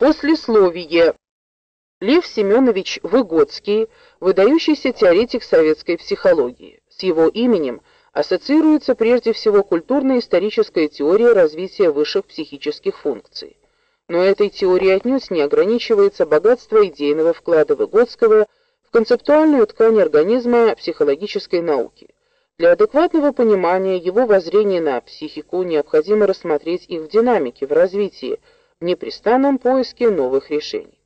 Послесловие. Лев Семенович Выгодский, выдающийся теоретик советской психологии. С его именем ассоциируется прежде всего культурно-историческая теория развития высших психических функций. Но этой теорией отнюдь не ограничивается богатство идейного вклада Выгодского в концептуальную ткань организма психологической науки. Для адекватного понимания его воззрения на психику необходимо рассмотреть их в динамике, в развитии, непрестанном поиске новых решений.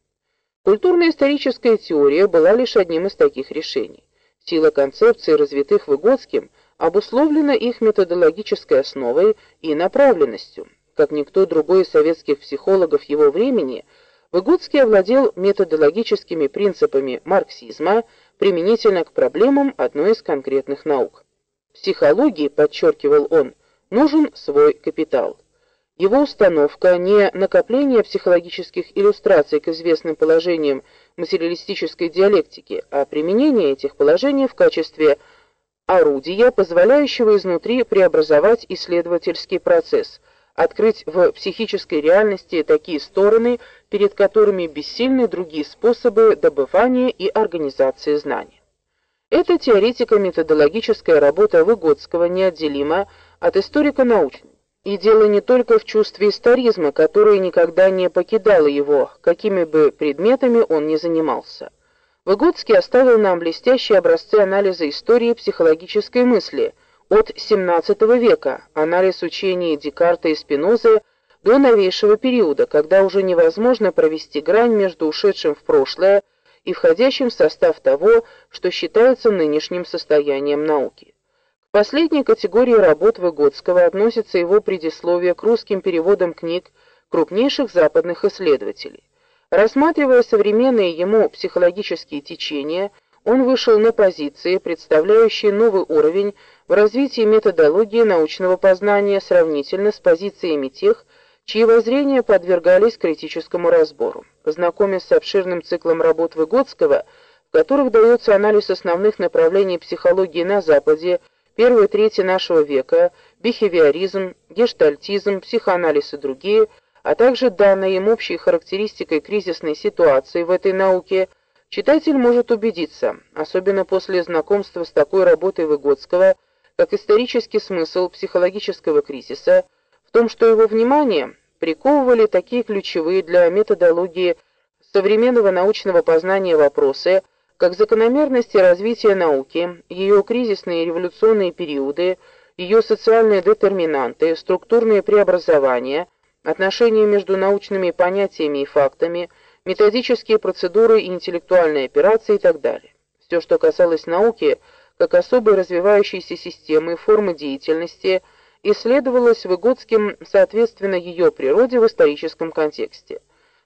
Культурно-историческая теория была лишь одним из таких решений. Сила концепций, развитых Выгодским, обусловлена их методологической основой и направленностью. Как никто другой из советских психологов его времени, Выгодский овладел методологическими принципами марксизма применительно к проблемам одной из конкретных наук. Психологии, подчеркивал он, нужен свой капитал. Его установка не накопление психологических иллюстраций к известным положениям материалистической диалектики, а применение этих положений в качестве орудия, позволяющего изнутри преобразовать исследовательский процесс, открыть в психической реальности такие стороны, перед которыми бессильны другие способы добывания и организации знаний. Эта теоретико-методологическая работа Выгодского неотделима от историко-научной. И дело не только в чувстве историзма, которое никогда не покидало его, какими бы предметами он ни занимался. Выгодский оставил нам блестящие образцы анализа истории психологической мысли от XVII века, анализ учений Декарта и Спинозы до новейшего периода, когда уже невозможно провести грань между ушедшим в прошлое и входящим в состав того, что считается нынешним состоянием науки последней категории работ Выгодского относится его предисловие к русским переводам книг крупнейших западных исследователей. Рассматривая современные ему психологические течения, он вышел на позиции, представляющие новый уровень в развитии методологии научного познания сравнительно с позициями тех, чьи воззрения подвергались критическому разбору. Познакомясь с обширным циклом работ Выгодского, в которых дается анализ основных направлений психологии на Западе, первой трети нашего века, бихевиоризм, гештальтизм, психоанализ и другие, а также данная им общей характеристикой кризисной ситуации в этой науке, читатель может убедиться, особенно после знакомства с такой работой Выгодского, как исторический смысл психологического кризиса, в том, что его внимание приковывали такие ключевые для методологии современного научного познания вопросы – как закономерности развития науки, ее кризисные и революционные периоды, ее социальные детерминанты, структурные преобразования, отношения между научными понятиями и фактами, методические процедуры и интеллектуальные операции и так далее. Все, что касалось науки, как особой развивающейся системы и формы деятельности, исследовалось Выгодским соответственно ее природе в историческом контексте.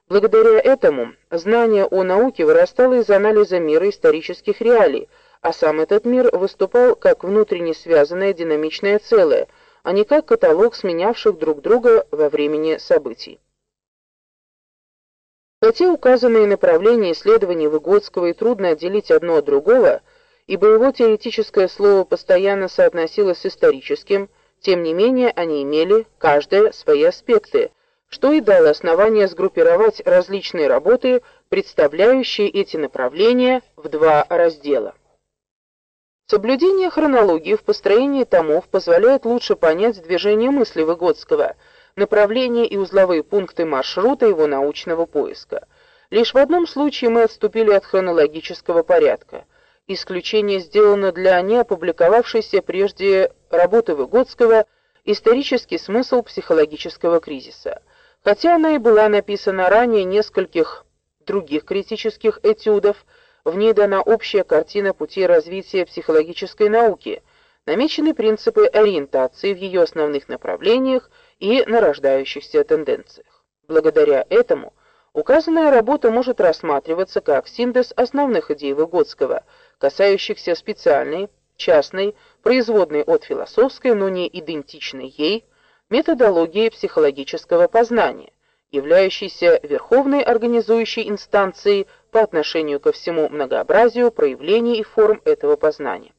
Благодаря этому знание о науке вырастало из анализа мира исторических реалий, а сам этот мир выступал как внутренне связанное динамичное целое, а не как каталог сменявших друг друга во времени событий. Хотя указанные направления исследований Выгодского и трудно отделить одно от другого, ибо его теоретическое слово постоянно соотносилось с историческим, тем не менее они имели каждое свои аспекты, что и дало основание сгруппировать различные работы, представляющие эти направления в два раздела. Соблюдение хронологии в построении томов позволяет лучше понять движение мысли Выгодского, направление и узловые пункты маршрута его научного поиска. Лишь в одном случае мы отступили от хронологического порядка. Исключение сделано для неопубликовавшейся прежде работы Выгодского «Исторический смысл психологического кризиса». Хотя она и была написана ранее нескольких других критических этюдов, в ней дана общая картина пути развития психологической науки, намечены принципы ориентации в ее основных направлениях и нарождающихся тенденциях. Благодаря этому указанная работа может рассматриваться как синтез основных идей Выгодского, касающихся специальной, частной, производной от философской, но не идентичной ей, методологии психологического познания, являющейся верховной организующей инстанцией по отношению ко всему многообразию проявлений и форм этого познания.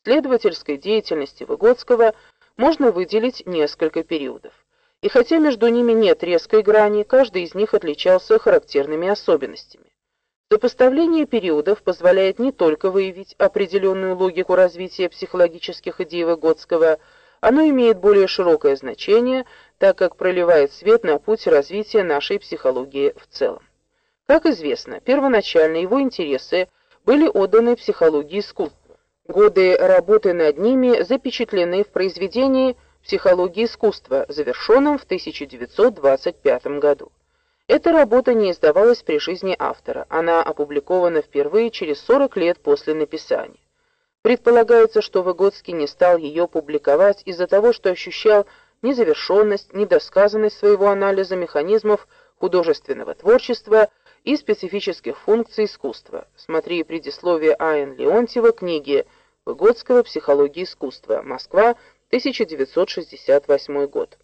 В следовательской деятельности Выгодского можно выделить несколько периодов. и хотя между ними нет резкой грани, каждый из них отличался характерными особенностями. Сопоставление периодов позволяет не только выявить определенную логику развития психологических идей Выгодского, оно имеет более широкое значение, так как проливает свет на путь развития нашей психологии в целом. Как известно, первоначально его интересы были отданы психологии искусства. Годы работы над ними запечатлены в произведении «Психология искусства», завершенном в 1925 году. Эта работа не издавалась при жизни автора. Она опубликована впервые через 40 лет после написания. Предполагается, что Выгодский не стал ее публиковать из-за того, что ощущал незавершенность, недосказанность своего анализа механизмов художественного творчества и специфических функций искусства. Смотри предисловие А.Н. Леонтьева книги Выгодского «Психология искусства. Москва. 1968 год».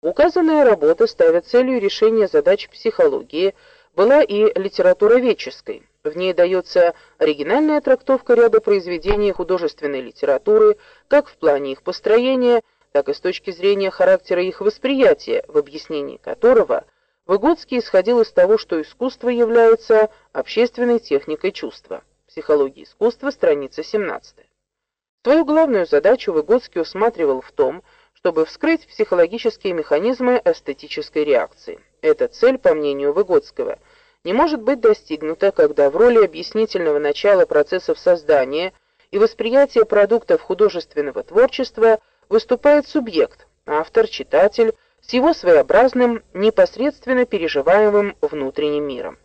Указанная работа ставит целью решения задач психологии, была и литературоведческой. В ней дается оригинальная трактовка ряда произведений художественной литературы, как в плане их построения, так и с точки зрения характера их восприятия, в объяснении которого Выгодский исходил из того, что искусство является общественной техникой чувства. Психология искусства, страница 17. Свою главную задачу Выгодский усматривал в том, чтобы вскрыть психологические механизмы эстетической реакции. Эта цель, по мнению Выгодского, не может быть достигнута, когда в роли объяснительного начала процессов создания и восприятия продуктов художественного творчества выступает субъект, автор, читатель, с его своеобразным, непосредственно переживаемым внутренним миром.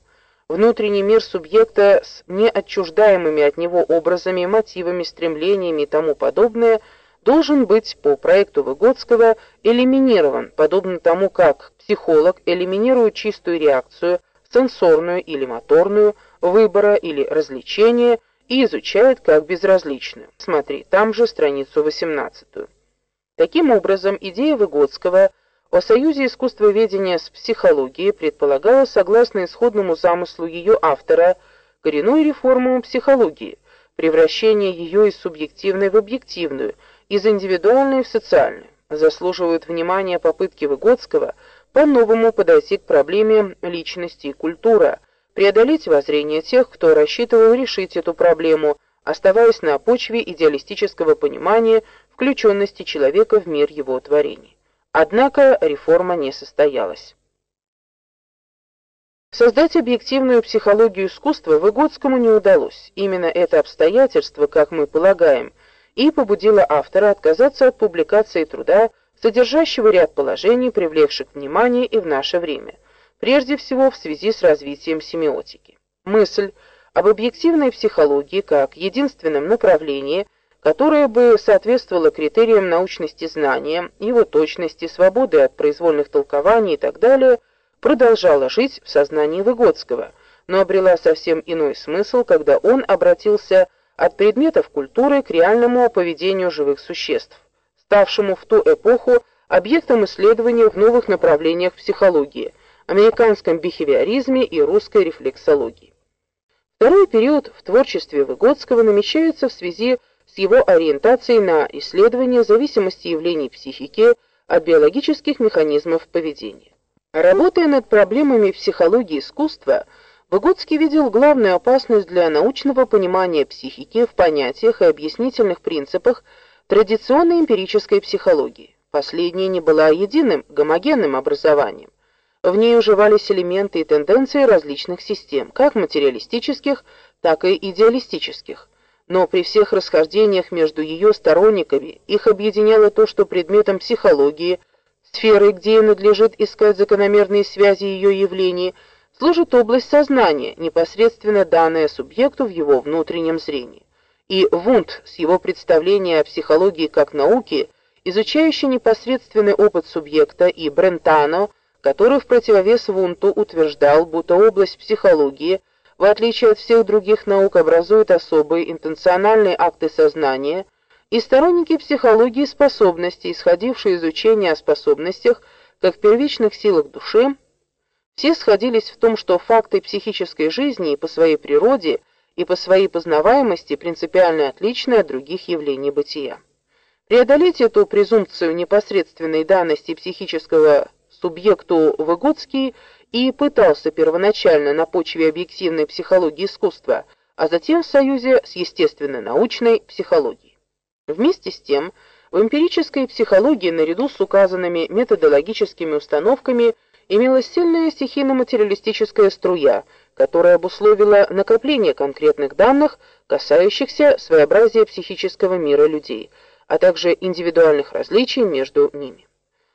Внутренний мир субъекта с неотчуждаемыми от него образами, мотивами, стремлениями и тому подобное должен быть по проекту Выгодского элиминирован, подобно тому, как психолог элиминирует чистую реакцию сенсорную или моторную, выбора или развлечения и изучает как безразличную. Смотри, там же страницу 18. Таким образом, идея Выгодского о союзе искусствоведения с психологией предполагала, согласно исходному замыслу ее автора, коренную реформу психологии, превращение ее из субъективной в объективную, из индивидуальной в социальную. Заслуживают внимания попытки Выгодского – по-новому подойти к проблеме личности и культуры, преодолеть воззрение тех, кто рассчитывал решить эту проблему, оставаясь на почве идеалистического понимания включенности человека в мир его творений. Однако реформа не состоялась. Создать объективную психологию искусства Выгодскому не удалось. Именно это обстоятельство, как мы полагаем, и побудило автора отказаться от публикации труда содержащего ряд положений, привлекших внимание и в наше время, прежде всего в связи с развитием семиотики. Мысль об объективной психологии как единственном направлении, которое бы соответствовало критериям научности знания, его точности, свободы от произвольных толкований и так далее, продолжала жить в сознании Выгодского, но обрела совсем иной смысл, когда он обратился от предметов культуры к реальному поведению живых существ ставшему в ту эпоху объектом исследования в новых направлениях психологии, американском бихевиоризме и русской рефлексологии. Второй период в творчестве Выгодского намечается в связи с его ориентацией на исследование зависимости явлений психики от биологических механизмов поведения. Работая над проблемами психологии искусства, Выгодский видел главную опасность для научного понимания психики в понятиях и объяснительных принципах традиционной эмпирической психологии. Последняя не была единым, гомогенным образованием. В ней уживались элементы и тенденции различных систем, как материалистических, так и идеалистических. Но при всех расхождениях между ее сторонниками их объединяло то, что предметом психологии, сферой, где надлежит искать закономерные связи ее явлений, служит область сознания, непосредственно данная субъекту в его внутреннем зрении и Вунд с его представлением о психологии как науке, изучающей непосредственный опыт субъекта, и Брентано, который в противовес Вунту утверждал, будто область психологии, в отличие от всех других наук, образует особые интенциональные акты сознания, и сторонники психологии способностей, исходившие из учения о способностях как первичных силах души, все сходились в том, что факты психической жизни по своей природе – и по своей познаваемости принципиально отличны от других явлений бытия. Преодолеть эту презумпцию непосредственной данности психического субъекту Выгодский и пытался первоначально на почве объективной психологии искусства, а затем в союзе с естественно-научной психологией. Вместе с тем, в эмпирической психологии наряду с указанными методологическими установками имелась сильная стихийно-материалистическая струя, которая обусловила накопление конкретных данных, касающихся своеобразия психического мира людей, а также индивидуальных различий между ними.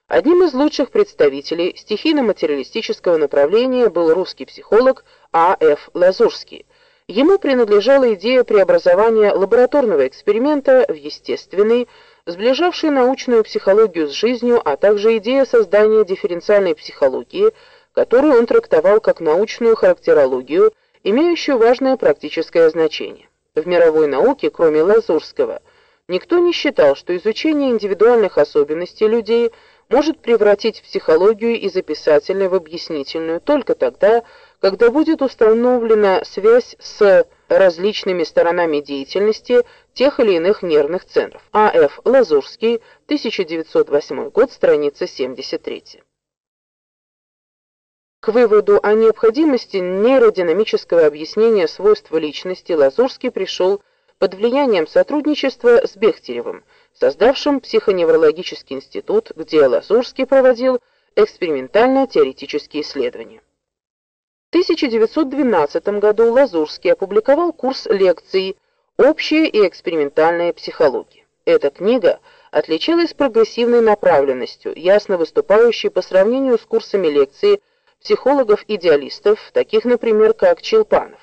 Одним из лучших представителей стихийно-материалистического направления был русский психолог А.Ф. Лазурский. Ему принадлежала идея преобразования лабораторного эксперимента в естественный, сближавший научную психологию с жизнью, а также идея создания дифференциальной психологии, которую он трактовал как научную характерологию, имеющую важное практическое значение. В мировой науке, кроме Лазурского, никто не считал, что изучение индивидуальных особенностей людей – может превратить психологию из описательной в объяснительную только тогда, когда будет установлена связь с различными сторонами деятельности тех или иных нервных центров. А.Ф. Лазурский, 1908 год, страница 73. К выводу о необходимости нейродинамического объяснения свойств личности Лазурский пришел под влиянием сотрудничества с Бехтеревым, создавшим психоневрологический институт, где Лазурский проводил экспериментально-теоретические исследования. В 1912 году Лазурский опубликовал курс лекций «Общая и экспериментальная психология». Эта книга отличалась прогрессивной направленностью, ясно выступающей по сравнению с курсами лекций психологов-идеалистов, таких, например, как Челпанов.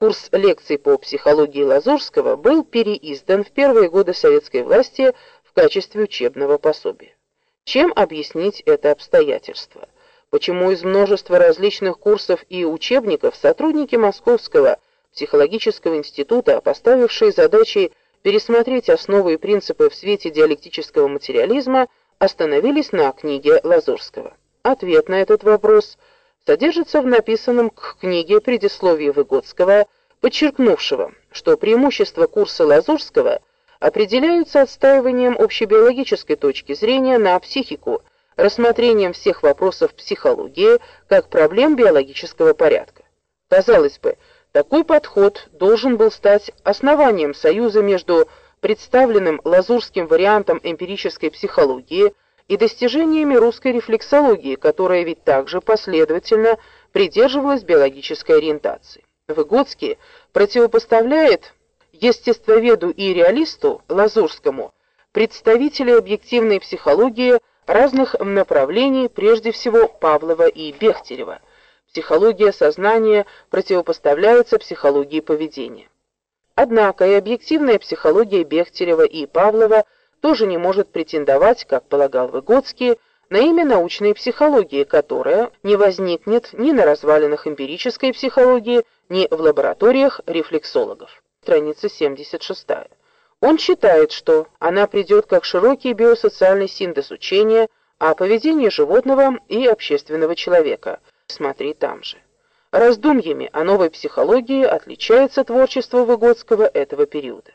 Курс лекций по психологии Лазурского был переиздан в первые годы советской власти в качестве учебного пособия. Чем объяснить это обстоятельство? Почему из множества различных курсов и учебников сотрудники Московского психологического института, поставившие задачей пересмотреть основы и принципы в свете диалектического материализма, остановились на книге Лазурского? Ответ на этот вопрос – содержится в написанном к книге предисловии Выгодского, подчеркнувшего, что преимущества курса Лазурского определяются отстаиванием общебиологической точки зрения на психику, рассмотрением всех вопросов психологии как проблем биологического порядка. Казалось бы, такой подход должен был стать основанием союза между представленным лазурским вариантом эмпирической психологии – и достижениями русской рефлексологии, которая ведь также последовательно придерживалась биологической ориентации. Выгодский противопоставляет естествоведу и реалисту Лазурскому представителей объективной психологии разных направлений, прежде всего Павлова и Бехтерева. Психология сознания противопоставляется психологии поведения. Однако и объективная психология Бехтерева и Павлова – тоже не может претендовать, как полагал Выгодский, на имя научной психологии, которая не возникнет ни на развалинах эмпирической психологии, ни в лабораториях рефлексологов. Страница 76. Он считает, что она придет как широкий биосоциальный синтез учения о поведении животного и общественного человека. Смотри там же. Раздумьями о новой психологии отличается творчество Выгодского этого периода.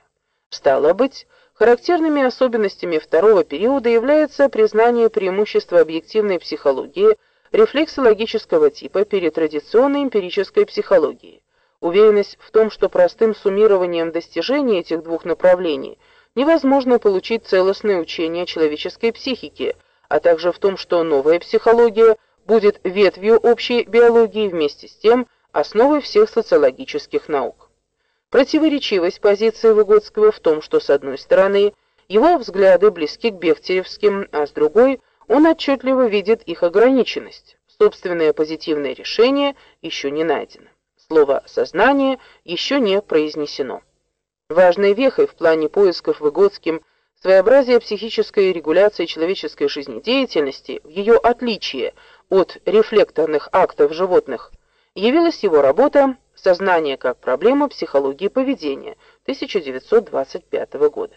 Стало быть, Характерными особенностями второго периода является признание преимущества объективной психологии рефлексологического типа перед традиционной эмпирической психологией. Уверенность в том, что простым суммированием достижений этих двух направлений невозможно получить целостное учение человеческой психики, а также в том, что новая психология будет ветвью общей биологии вместе с тем основой всех социологических наук. Противоречивость позиции Выгодского в том, что с одной стороны его взгляды близки к бехтеревским, а с другой он отчетливо видит их ограниченность. Собственное позитивное решение еще не найдено. Слово «сознание» еще не произнесено. Важной вехой в плане поисков Выгодским своеобразия психической регуляции человеческой жизнедеятельности в ее отличие от рефлекторных актов животных явилась его работа Сознание как проблема психологии поведения 1925 года.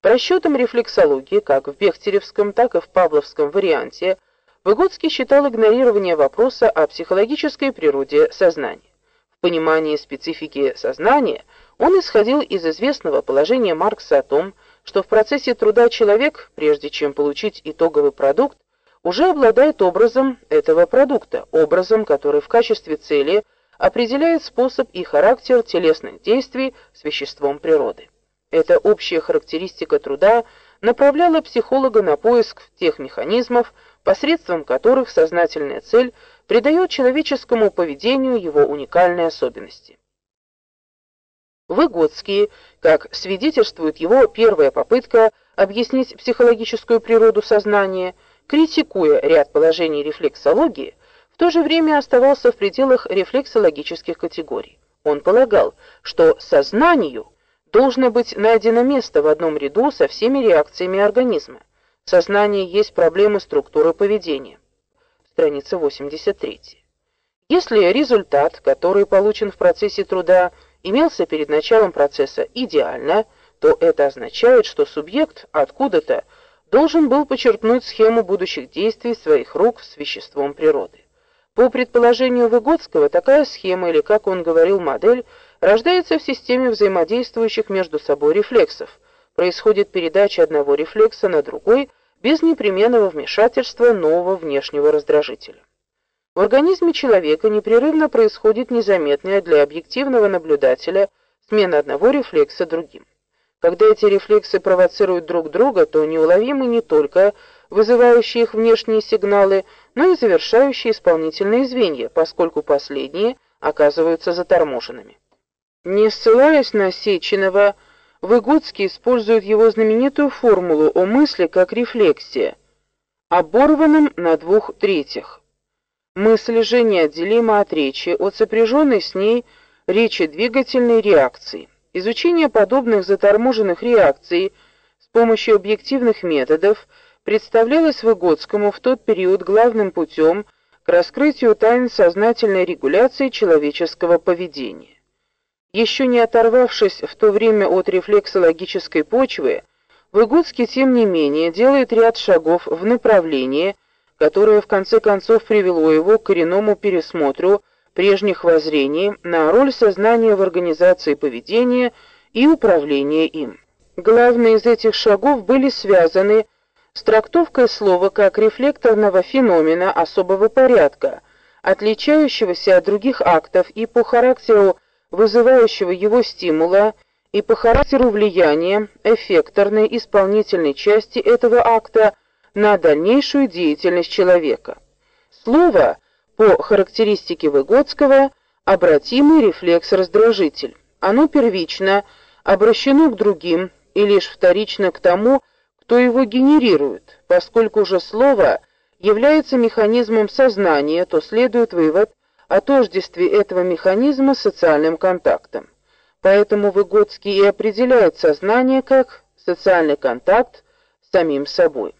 По расчетам рефлексологии, как в Бехтеревском, так и в Павловском варианте, Выгодский считал игнорирование вопроса о психологической природе сознания. В понимании специфики сознания он исходил из известного положения Маркса о том, что в процессе труда человек, прежде чем получить итоговый продукт, уже обладает образом этого продукта, образом, который в качестве цели определяет способ и характер телесных действий с веществом природы. Эта общая характеристика труда направляла психолога на поиск тех механизмов, посредством которых сознательная цель придает человеческому поведению его уникальные особенности. Выгодский, как свидетельствует его первая попытка объяснить психологическую природу сознания, критикуя ряд положений рефлексологии, в то же время оставался в пределах рефлексологических категорий. Он полагал, что сознанию должно быть найдено место в одном ряду со всеми реакциями организма. Сознание есть проблема структуры поведения. Страница 83. Если результат, который получен в процессе труда, имелся перед началом процесса идеально, то это означает, что субъект откуда-то должен был почерпнуть схему будущих действий своих рук с веществом природы. По предположению Выгодского, такая схема, или, как он говорил, модель, рождается в системе взаимодействующих между собой рефлексов. Происходит передача одного рефлекса на другой без непременного вмешательства нового внешнего раздражителя. В организме человека непрерывно происходит незаметная для объективного наблюдателя смена одного рефлекса другим. Когда эти рефлексы провоцируют друг друга, то неуловимы не только вызывающие их внешние сигналы, но и завершающие исполнительные звенья, поскольку последние оказываются заторможенными. Не ссылаясь на Сеченова, Выгодский использует его знаменитую формулу о мысли как рефлексия, оборванном на двух третьих. Мысль же неотделима от речи, от сопряженной с ней речи двигательной реакции. Изучение подобных заторможенных реакций с помощью объективных методов представлялось Выгодскому в тот период главным путем к раскрытию тайн сознательной регуляции человеческого поведения. Еще не оторвавшись в то время от рефлексологической почвы, Выгодский тем не менее делает ряд шагов в направлении, которое в конце концов привело его к коренному пересмотру прежних воззрений на роль сознания в организации поведения и управлении им. Главные из этих шагов были связаны с трактовкой слова как рефлекторного феномена особого порядка, отличающегося от других актов и по характеру вызывающего его стимула, и по характеру влияния эффекторной исполнительной части этого акта на дальнейшую деятельность человека. Слово по характеристике Выгодского обратимый рефлекс-раздражитель. Оно первично обращено к другим и лишь вторично к тому, кто его генерирует. Поскольку же слово является механизмом сознания, то следует вывод о тождестве этого механизма с социальным контактом. Поэтому Выгодский и определяет сознание как социальный контакт с самим собой.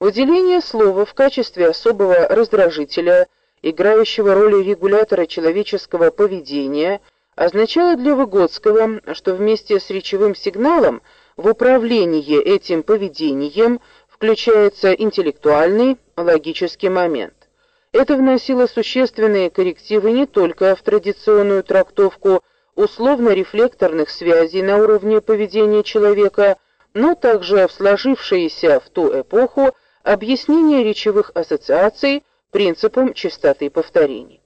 Выделение слова в качестве особого раздражителя, играющего роль регулятора человеческого поведения, означало для Выгодского, что вместе с речевым сигналом в управлении этим поведением включается интеллектуальный, логический момент. Это вносило существенные коррективы не только в традиционную трактовку условно-рефлекторных связей на уровне поведения человека, но также в сложившееся в ту эпоху объяснение речевых ассоциаций принципом частоты повторений.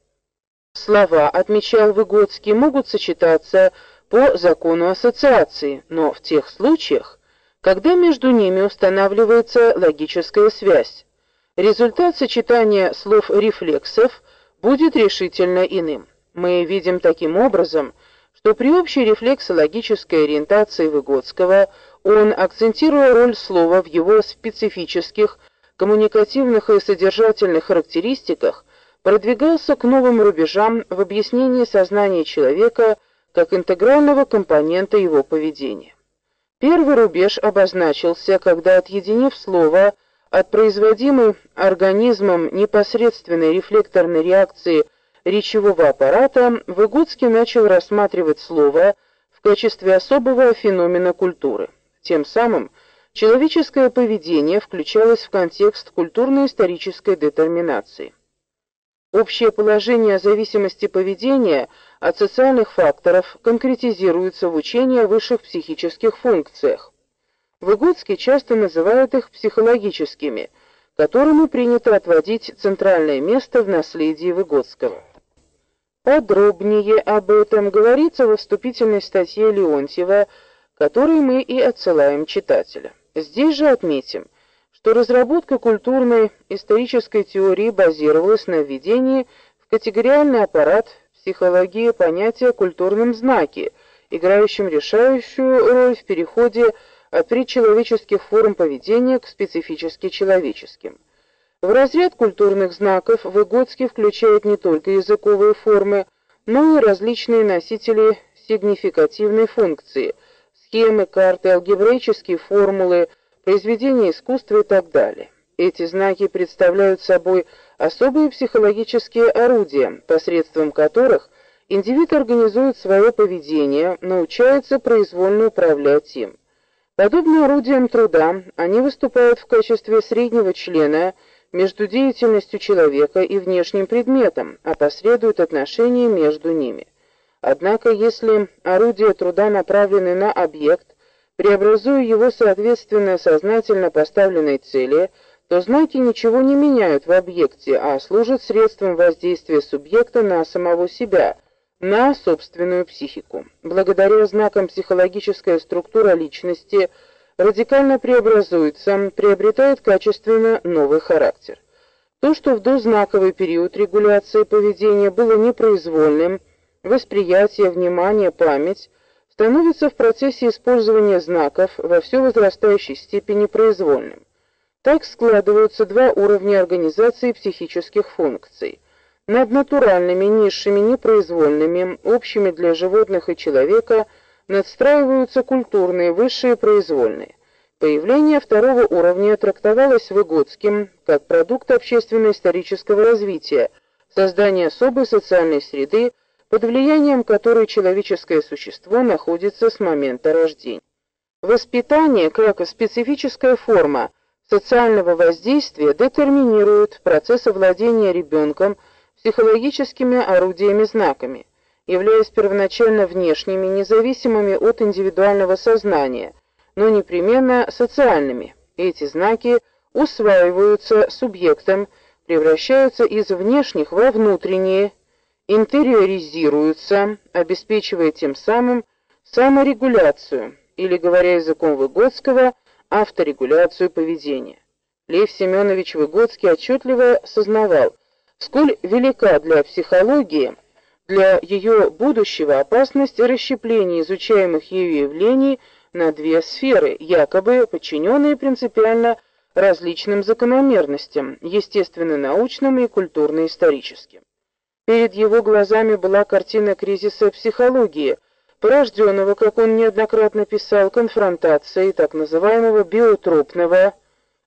Слова, отмечал Выгодский, могут сочетаться по закону ассоциации, но в тех случаях, когда между ними устанавливается логическая связь, результат сочетания слов-рефлексов будет решительно иным. Мы видим таким образом, что при общей рефлексологической ориентации Выгодского он, акцентируя роль слова в его специфических коммуникативных и содержательных характеристиках, продвигался к новым рубежам в объяснении сознания человека как интегрального компонента его поведения. Первый рубеж обозначился, когда отъединив слово от производимой организмом непосредственной рефлекторной реакции речевого аппарата, Выгодский начал рассматривать слово в качестве особого феномена культуры. Тем самым человеческое поведение включалось в контекст культурно-исторической детерминации. Общее положение зависимости поведения от социальных факторов конкретизируется в учении о высших психических функциях. Выгодский часто называют их психологическими, которым принято отводить центральное место в наследии Выгодского. Подробнее об этом говорится во вступительной статье Леонтьева, которой мы и отсылаем читателя. Здесь же отметим, что разработка культурной исторической теории базировалась на введении в категориальный аппарат психологии понятия культурном знаке, играющем решающую роль в переходе от предчеловеческих форм поведения к специфически человеческим. В разряд культурных знаков Выгодский включает не только языковые формы, но и различные носители сигнификативной функции, схемы, карты, алгебраические формулы, произведения искусства и так далее. Эти знаки представляют собой особые психологические орудия, посредством которых индивид организует свое поведение, научается произвольно управлять им. Подобно орудиям труда, они выступают в качестве среднего члена между деятельностью человека и внешним предметом, опосредуют отношения между ними. Однако, если орудия труда направлены на объект, преобразуя его соответственно сознательно поставленной цели, то знаки ничего не меняют в объекте, а служат средством воздействия субъекта на самого себя, на собственную психику. Благодаря знакам психологическая структура личности радикально преобразуется, приобретает качественно новый характер. То, что в дознаковый период регуляции поведения было непроизвольным, восприятие, внимание, память, становится в процессе использования знаков во все возрастающей степени произвольным. Так складываются два уровня организации психических функций. Над натуральными, низшими, непроизвольными, общими для животных и человека надстраиваются культурные, высшие произвольные. Появление второго уровня трактовалось Выгодским как продукт общественно-исторического развития, создание особой социальной среды, под влиянием которой человеческое существо находится с момента рождения. Воспитание, как специфическая форма социального воздействия, детерминирует процесс овладения ребенком психологическими орудиями-знаками, являясь первоначально внешними, независимыми от индивидуального сознания, но непременно социальными. Эти знаки усваиваются субъектом, превращаются из внешних во внутренние, интериоризируются, обеспечивая тем самым саморегуляцию, или, говоря языком Выгодского, авторегуляцию поведения. Лев Семенович Выгодский отчетливо сознавал, сколь велика для психологии, для ее будущего опасность расщепления изучаемых ею явлений на две сферы, якобы подчиненные принципиально различным закономерностям, естественно-научным и культурно-историческим. Перед его глазами была картина кризиса психологии, порожденного, как он неоднократно писал, конфронтацией так называемого биотропного,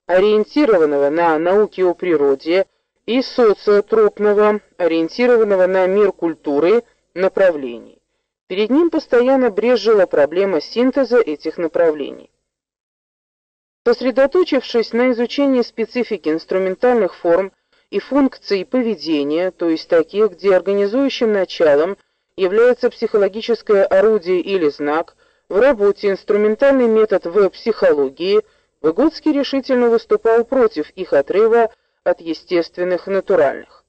ориентированного на науки о природе, и социотропного, ориентированного на мир культуры направлений. Перед ним постоянно брезжила проблема синтеза этих направлений. Сосредоточившись на изучении специфики инструментальных форм и функций поведения, то есть таких, где организующим началом является психологическое орудие или знак, в работе инструментальный метод в психологии, Выгодский решительно выступал против их отрыва от естественных натуральных.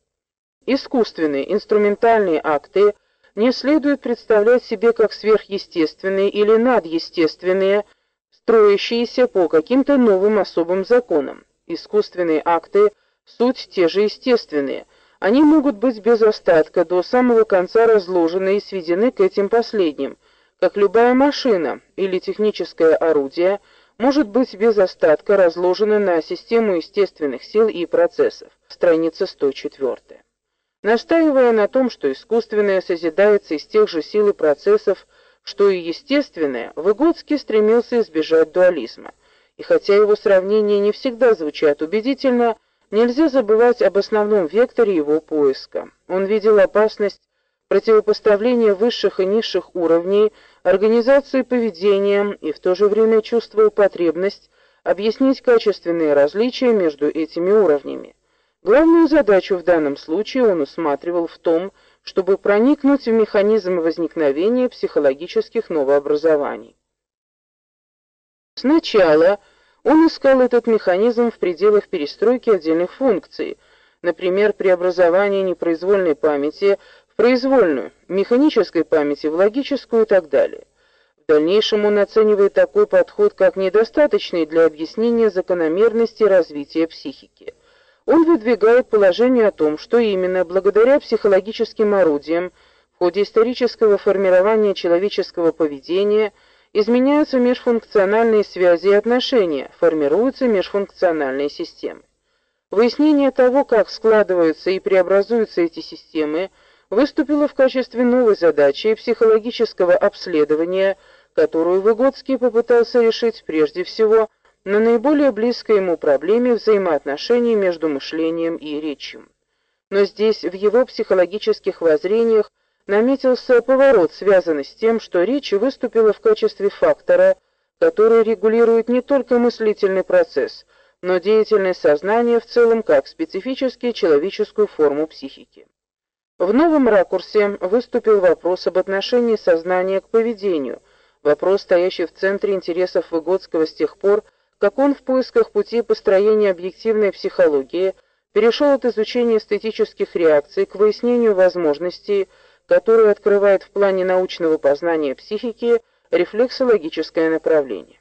Искусственные инструментальные акты не следует представлять себе как сверхъестественные или надъестественные, строящиеся по каким-то новым особым законам. Искусственные акты суть те же естественные. Они могут быть без остатка до самого конца разложены и сведены к этим последним, как любая машина или техническое орудие – может быть без остатка разложена на систему естественных сил и процессов. Страница 104. Настаивая на том, что искусственное созидается из тех же сил и процессов, что и естественное, Выгодский стремился избежать дуализма. И хотя его сравнения не всегда звучат убедительно, нельзя забывать об основном векторе его поиска. Он видел опасность противопоставления высших и низших уровней, организации поведения и в то же время чувствовал потребность объяснить качественные различия между этими уровнями. Главную задачу в данном случае он усматривал в том, чтобы проникнуть в механизм возникновения психологических новообразований. Сначала он искал этот механизм в пределах перестройки отдельных функций, например, преобразования непроизвольной памяти в произвольную, механической памяти в логическую и так далее. В дальнейшем он оценивает такой подход как недостаточный для объяснения закономерности развития психики. Он выдвигает положение о том, что именно благодаря психологическим орудиям в ходе исторического формирования человеческого поведения изменяются межфункциональные связи и отношения, формируются межфункциональные системы. Выяснение того, как складываются и преобразуются эти системы, выступило в качестве новой задачи психологического обследования – которую Выгодский попытался решить прежде всего на наиболее близкой ему проблеме взаимоотношений между мышлением и речью. Но здесь в его психологических воззрениях наметился поворот, связанный с тем, что речь выступила в качестве фактора, который регулирует не только мыслительный процесс, но деятельность сознания в целом как специфически человеческую форму психики. В новом ракурсе выступил вопрос об отношении сознания к поведению, Вопрос, стоящий в центре интересов Выгодского с тех пор, как он в поисках пути построения объективной психологии перешел от изучения эстетических реакций к выяснению возможностей, которые открывает в плане научного познания психики рефлексологическое направление.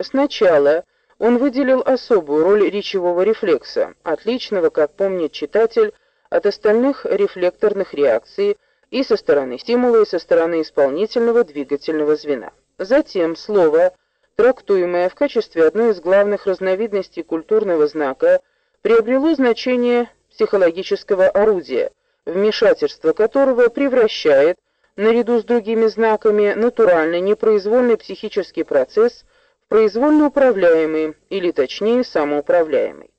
Сначала он выделил особую роль речевого рефлекса, отличного, как помнит читатель, от остальных рефлекторных реакций и со стороны стимула, и со стороны исполнительного двигательного звена. Затем слово, трактуемое в качестве одной из главных разновидностей культурного знака, приобрело значение психологического орудия, вмешательство которого превращает, наряду с другими знаками, натуральный, непроизвольный психический процесс в произвольно управляемый, или точнее самоуправляемый.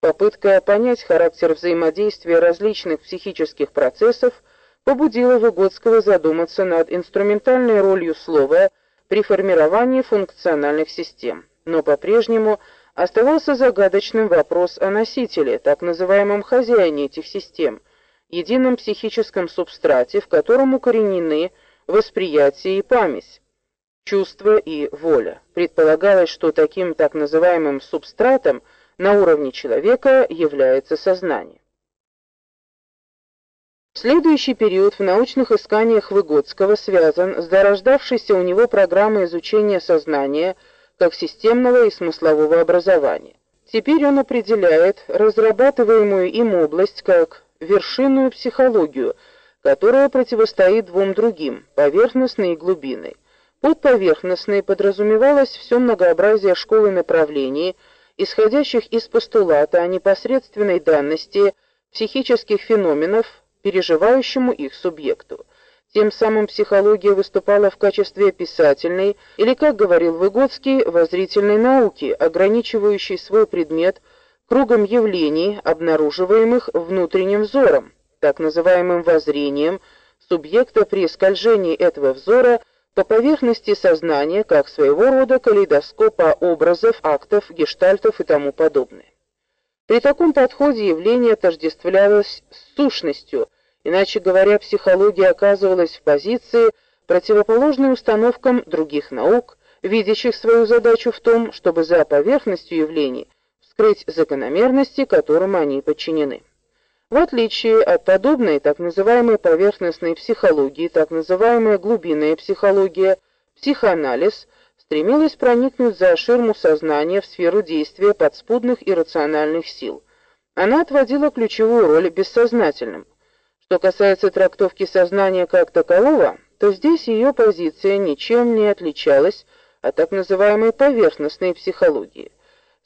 Попытка понять характер взаимодействия различных психических процессов побудила Выгодского задуматься над инструментальной ролью слова – при формировании функциональных систем. Но по-прежнему оставался загадочным вопрос о носителе, так называемом хозяине этих систем, едином психическом субстрате, в котором укоренены восприятие и память, чувство и воля. Предполагалось, что таким так называемым субстратом на уровне человека является сознание. Следующий период в научных исканиях Выгодского связан с зарождавшейся у него программой изучения сознания как системного и смыслового образования. Теперь он определяет разрабатываемую им область как вершинную психологию, которая противостоит двум другим поверхностной и глубинной. Под поверхностной подразумевалось все многообразие школ и направлений, исходящих из постулата о непосредственной данности психических феноменов переживающему их субъекту. Тем самым психология выступала в качестве описательной или, как говорил Выгодский, воззрительной науки, ограничивающей свой предмет кругом явлений, обнаруживаемых внутренним взором, так называемым воззрением субъекта при скольжении этого взора по поверхности сознания, как своего рода калейдоскопа образов, актов, гештальтов и тому подобное. При таком подходе явление отождествлялось с сущностью, иначе говоря, психология оказывалась в позиции противоположной установкам других наук, видящих свою задачу в том, чтобы за поверхностью явлений вскрыть закономерности, которым они подчинены. В отличие от подобной так называемой поверхностной психологии, так называемая глубинная психология, психоанализ стремилась проникнуть за ширму сознания в сферу действия подспудных иррациональных сил. Она отводила ключевую роль бессознательным. Что касается трактовки сознания как такового, то здесь ее позиция ничем не отличалась от так называемой поверхностной психологии.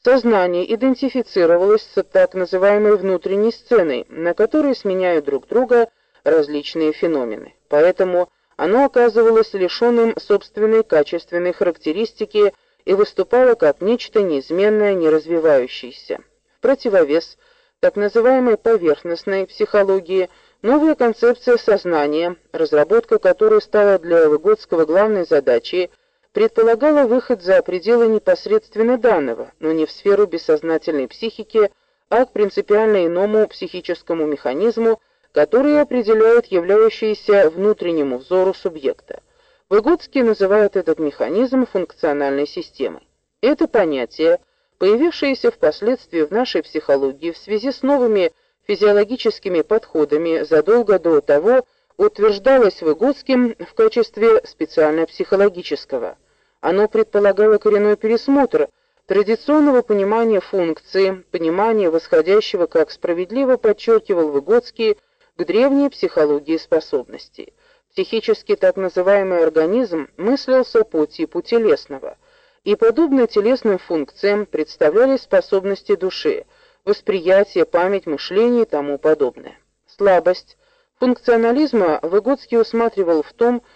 Сознание идентифицировалось с так называемой внутренней сценой, на которой сменяют друг друга различные феномены. Поэтому оно оказывалось лишенным собственной качественной характеристики и выступало как нечто неизменное, не развивающееся. В противовес так называемой поверхностной психологии новая концепция сознания, разработка которой стала для Выгодского главной задачей, предполагала выход за пределы непосредственно данного, но не в сферу бессознательной психики, а к принципиально иному психическому механизму, которые определяют являющиеся внутреннему взору субъекта. Выгодский называет этот механизм функциональной системой. Это понятие, появившееся впоследствии в нашей психологии в связи с новыми физиологическими подходами задолго до того, утверждалось Выгодским в качестве специально психологического. Оно предполагало коренной пересмотр традиционного понимания функции, понимания восходящего, как справедливо подчеркивал Выгодский, к древней психологии способностей. Психически так называемый организм мыслился по типу телесного, и подобно телесным функциям представлялись способности души, восприятие, память, мышление и тому подобное. Слабость функционализма Выгодский усматривал в том, что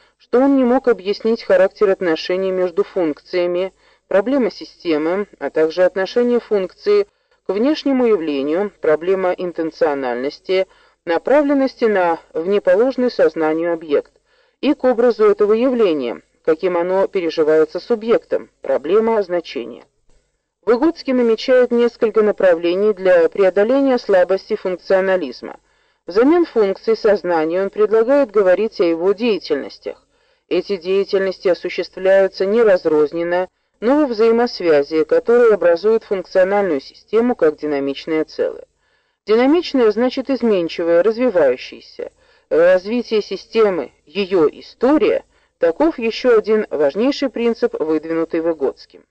он не мог объяснить характер отношений между функциями, проблема системы, а также отношение функции к внешнему явлению, проблема интенциональности, направленности на внеположный сознанию объект и к образу этого явления, каким оно переживается субъектом, проблема значения. Выгодский намечает несколько направлений для преодоления слабости функционализма. Взамен функций сознания он предлагает говорить о его деятельностях. Эти деятельности осуществляются не разрозненно, но во взаимосвязи, которые образуют функциональную систему как динамичное целое. Динамичное значит изменчивое, развивающееся. Развитие системы, ее история таков еще один важнейший принцип, выдвинутый Выгодским.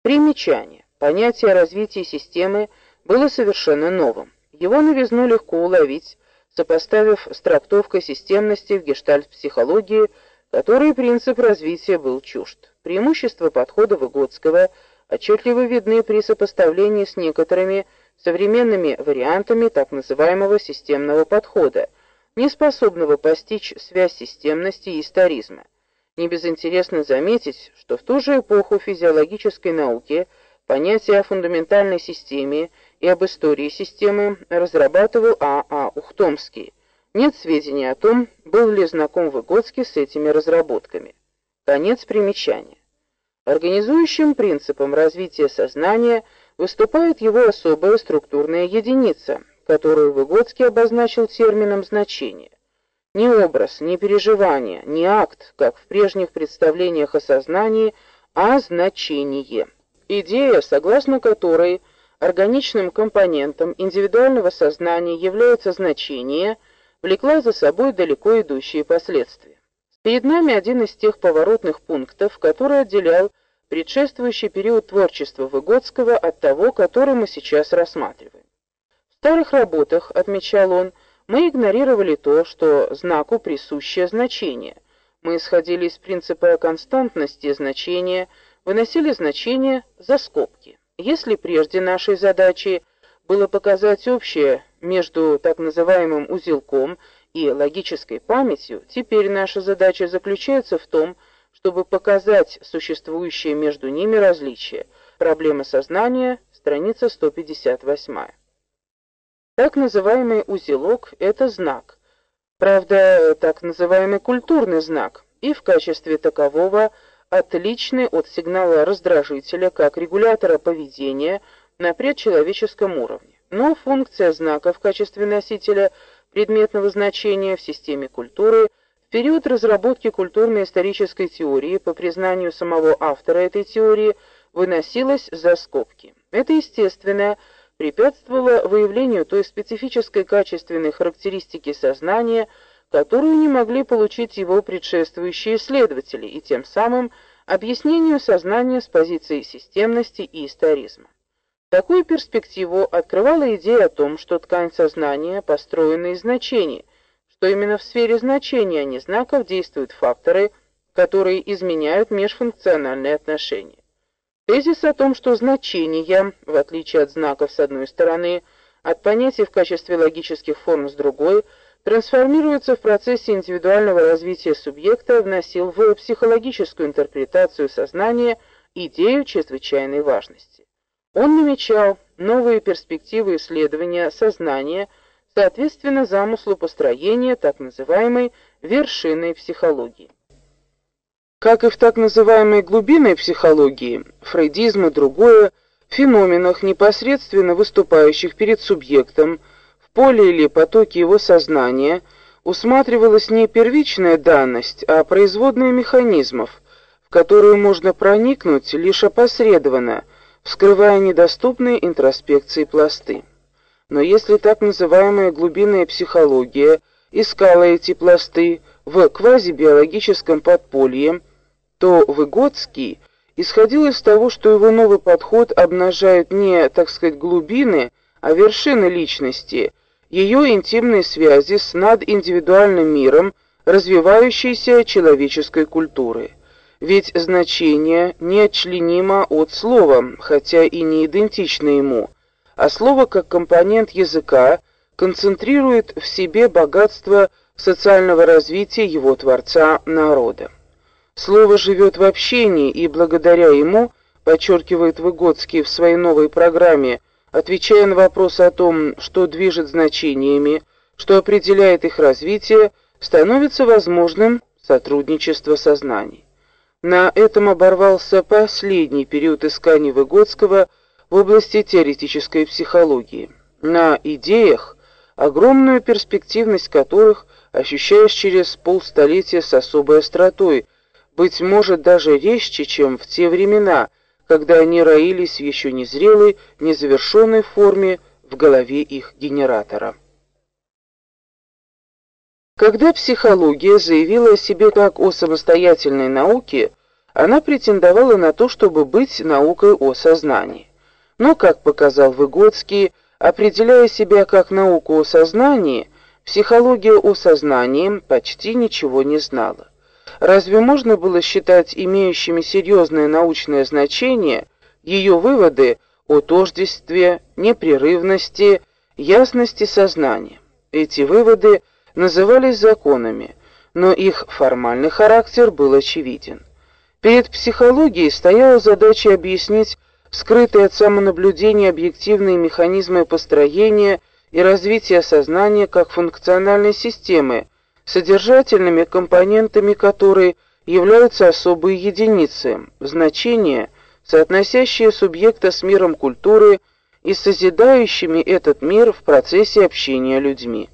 Примечание. Понятие развития системы было совершенно новым. Его новизну легко уловить, сопоставив с трактовкой системности в гештальт-психологии которой принцип развития был чужд. Преимущества подхода Выгодского отчетливо видны при сопоставлении с некоторыми современными вариантами так называемого системного подхода, не способного постичь связь системности и историзма. Не безинтересно заметить, что в ту же эпоху физиологической науки понятие о фундаментальной системе и об истории системы разрабатывал А.А. А. Ухтомский. Нет сведений о том, был ли знаком Выгодский с этими разработками. Конец примечания. Организующим принципом развития сознания выступает его особая структурная единица, которую Выгодский обозначил термином значения. Ни образ, ни переживание, ни акт, как в прежних представлениях о сознании, а значение. Идея, согласно которой органичным компонентом индивидуального сознания является значение – влекла за собой далеко идущие последствия. Перед нами один из тех поворотных пунктов, который отделял предшествующий период творчества Выгодского от того, который мы сейчас рассматриваем. В старых работах, отмечал он, мы игнорировали то, что знаку присущее значение. Мы исходили из принципа константности значения, выносили значение за скобки. Если прежде нашей задачей было показать общее между так называемым узелком и логической памятью, теперь наша задача заключается в том, чтобы показать существующее между ними различие. Проблема сознания, страница 158. Так называемый узелок это знак. Правда, так называемый культурный знак, и в качестве такового отличный от сигнала раздражителя как регулятора поведения на предчеловеческом уровне. Но функция знака в качестве носителя предметного значения в системе культуры в период разработки культурно-исторической теории по признанию самого автора этой теории выносилась за скобки. Это естественно препятствовало выявлению той специфической качественной характеристики сознания, которую не могли получить его предшествующие исследователи, и тем самым объяснению сознания с позиции системности и историзма. Такую перспективу открывала идея о том, что ткань сознания построена из значений, что именно в сфере значений, а не знаков, действуют факторы, которые изменяют межфункциональные отношения. Тезис о том, что значения, в отличие от знаков с одной стороны, от понятий в качестве логических форм с другой, трансформируются в процессе индивидуального развития субъекта, вносил в психологическую интерпретацию сознания идею чрезвычайной важности. Он намечал новые перспективы исследования сознания, соответственно замыслу построения так называемой вершинной психологии. Как и в так называемой глубинной психологии, фрейдизм и другое, в феноменах, непосредственно выступающих перед субъектом, в поле или потоке его сознания, усматривалась не первичная данность, а производная механизмов, в которую можно проникнуть лишь опосредованно, вскрывая недоступные интроспекции пласты. Но если так называемая глубинная психология искала эти пласты в квазибиологическом подполье, то Выгодский исходил из того, что его новый подход обнажает не, так сказать, глубины, а вершины личности, ее интимной связи с надиндивидуальным миром развивающейся человеческой культуры. Ведь значение неотчленимо от слова, хотя и не идентично ему, а слово как компонент языка концентрирует в себе богатство социального развития его творца народа. Слово живет в общении, и благодаря ему, подчеркивает Выгодский в своей новой программе, отвечая на вопрос о том, что движет значениями, что определяет их развитие, становится возможным сотрудничество сознаний. На этом оборвался последний период исканий Выгодского в области теоретической психологии. На идеях, огромную перспективность которых ощущаешь через полстолетия с особой остротой, быть может даже резче, чем в те времена, когда они роились в еще незрелой, незавершенной форме в голове их генератора. Когда психология заявила о себе как о самостоятельной науке, она претендовала на то, чтобы быть наукой о сознании. Но, как показал Выгодский, определяя себя как науку о сознании, психология о сознании почти ничего не знала. Разве можно было считать имеющими серьезное научное значение ее выводы о тождестве, непрерывности, ясности сознания? Эти выводы назывались законами, но их формальный характер был очевиден. Перед психологией стояла задача объяснить скрытые от самонаблюдения объективные механизмы построения и развития сознания как функциональной системы, содержательными компонентами которой являются особые единицы, значения, соотносящие субъекта с миром культуры и созидающими этот мир в процессе общения людьми.